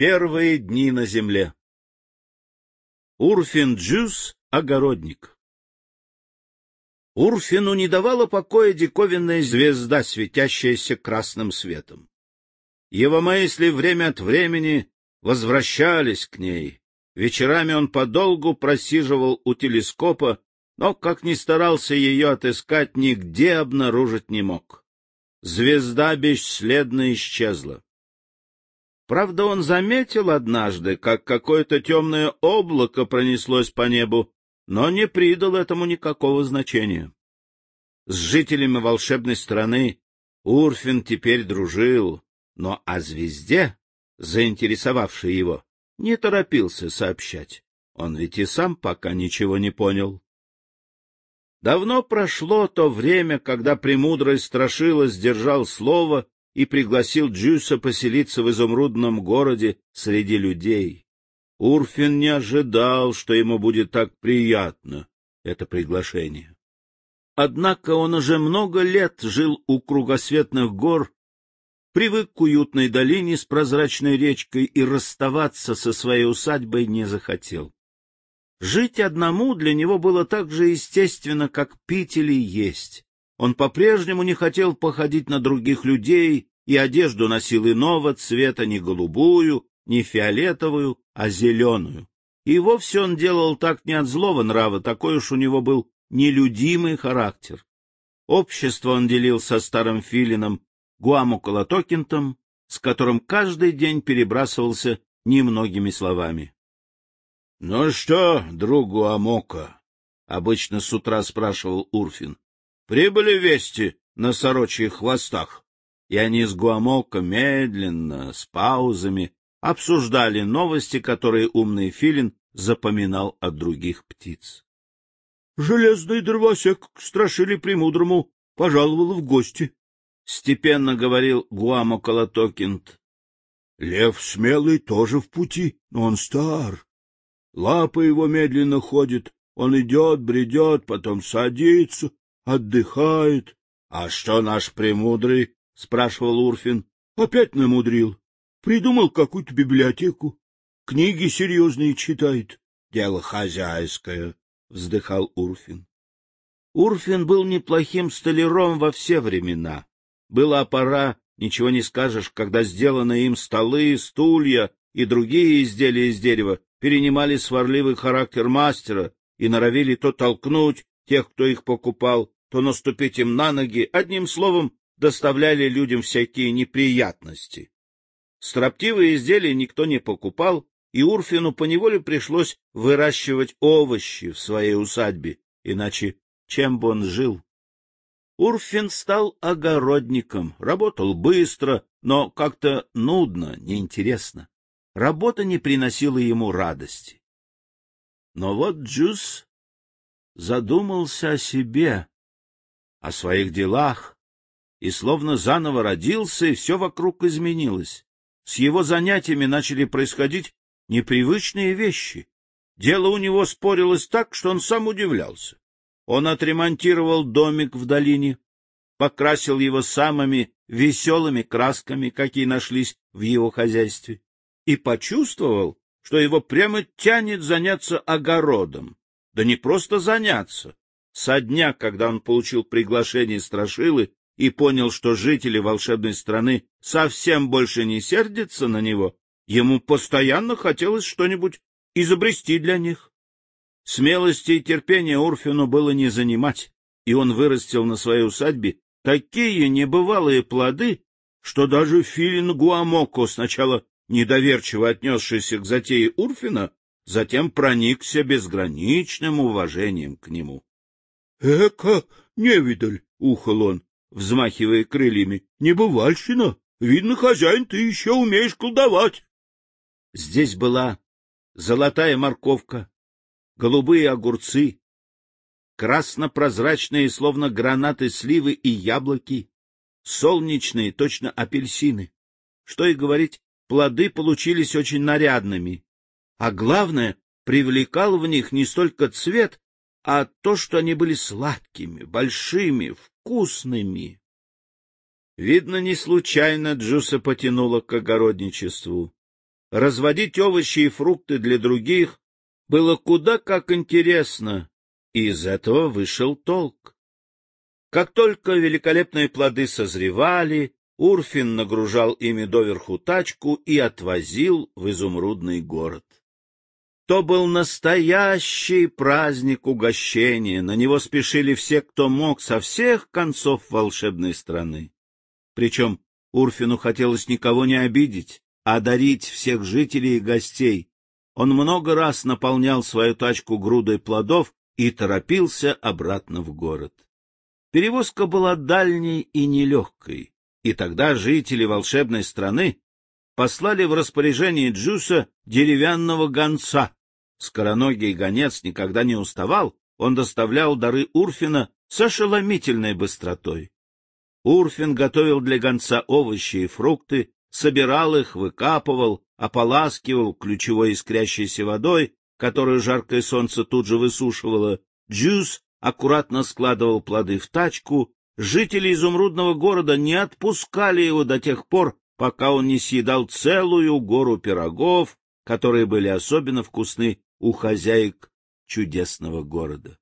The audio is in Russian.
Первые дни на земле. Урфин Джус — огородник. Урфину не давала покоя диковинная звезда, светящаяся красным светом. Его мысли время от времени возвращались к ней. Вечерами он подолгу просиживал у телескопа, но, как ни старался ее отыскать, нигде обнаружить не мог. Звезда бесследно исчезла. Правда, он заметил однажды, как какое-то темное облако пронеслось по небу, но не придал этому никакого значения. С жителями волшебной страны Урфин теперь дружил, но о звезде, заинтересовавшей его, не торопился сообщать. Он ведь и сам пока ничего не понял. Давно прошло то время, когда премудрый Страшила сдержал слово и пригласил Джуса поселиться в изумрудном городе среди людей. Урфин не ожидал, что ему будет так приятно это приглашение. Однако он уже много лет жил у кругосветных гор, привык к уютной долине с прозрачной речкой и расставаться со своей усадьбой не захотел. Жить одному для него было так же естественно, как пить или есть. Он по-прежнему не хотел походить на других людей и одежду носил иного цвета, не голубую, не фиолетовую, а зеленую. И вовсе он делал так не от злого нрава, такой уж у него был нелюдимый характер. Общество он делил со старым филином Гуаму Колотокинтом, с которым каждый день перебрасывался немногими словами. — Ну что, друг Гуамока? — обычно с утра спрашивал Урфин. Прибыли вести на сорочьих хвостах, и они с Гуамолко медленно, с паузами, обсуждали новости, которые умный филин запоминал от других птиц. — Железный дровосек к страшили премудрому пожаловал в гости, — степенно говорил Гуамо Колотокинт. — Лев смелый тоже в пути, но он стар. Лапы его медленно ходят, он идет, бредет, потом садится, отдыхает. — А что наш премудрый? — спрашивал Урфин. — Опять намудрил. Придумал какую-то библиотеку. Книги серьезные читает. — Дело хозяйское, — вздыхал Урфин. Урфин был неплохим столяром во все времена. Была пора, ничего не скажешь, когда сделанные им столы, стулья и другие изделия из дерева перенимали сварливый характер мастера и норовили то толкнуть, тех, кто их покупал, то наступить им на ноги, одним словом, доставляли людям всякие неприятности. Строптивые изделия никто не покупал, и Урфину поневоле пришлось выращивать овощи в своей усадьбе, иначе чем бы он жил? Урфин стал огородником, работал быстро, но как-то нудно, неинтересно. Работа не приносила ему радости. Но вот Джус задумался о себе, о своих делах, и словно заново родился, и все вокруг изменилось. С его занятиями начали происходить непривычные вещи. Дело у него спорилось так, что он сам удивлялся. Он отремонтировал домик в долине, покрасил его самыми веселыми красками, какие нашлись в его хозяйстве, и почувствовал, что его прямо тянет заняться огородом. Да не просто заняться. Со дня, когда он получил приглашение Страшилы и понял, что жители волшебной страны совсем больше не сердятся на него, ему постоянно хотелось что-нибудь изобрести для них. Смелости и терпения Урфину было не занимать, и он вырастил на своей усадьбе такие небывалые плоды, что даже Филин Гуамоко, сначала недоверчиво отнесшийся к затее Урфина, затем проникся безграничным уважением к нему. — Эка, невидаль! — ухал он, взмахивая крыльями. — Небывальщина! Видно, хозяин, ты еще умеешь колдовать! Здесь была золотая морковка, голубые огурцы, красно-прозрачные, словно гранаты сливы и яблоки, солнечные, точно апельсины. Что и говорить, плоды получились очень нарядными. А главное, привлекал в них не столько цвет, а то, что они были сладкими, большими, вкусными. Видно, не случайно Джуса потянуло к огородничеству. разводить овощи и фрукты для других было куда как интересно, и из этого вышел толк. Как только великолепные плоды созревали, Урфин нагружал ими доверху тачку и отвозил в изумрудный город. То был настоящий праздник угощения, на него спешили все, кто мог, со всех концов волшебной страны. Причем Урфину хотелось никого не обидеть, а дарить всех жителей и гостей. Он много раз наполнял свою тачку грудой плодов и торопился обратно в город. Перевозка была дальней и нелегкой, и тогда жители волшебной страны послали в распоряжение Джуса деревянного гонца. Скороногий гонец никогда не уставал, он доставлял дары Урфина с ошеломительной быстротой. Урфин готовил для гонца овощи и фрукты, собирал их, выкапывал, ополаскивал ключевой искрящейся водой, которую жаркое солнце тут же высушивало. Джус аккуратно складывал плоды в тачку. Жители изумрудного города не отпускали его до тех пор, пока он не съедал целую гору пирогов, которые были особенно вкусны у хозяек чудесного города.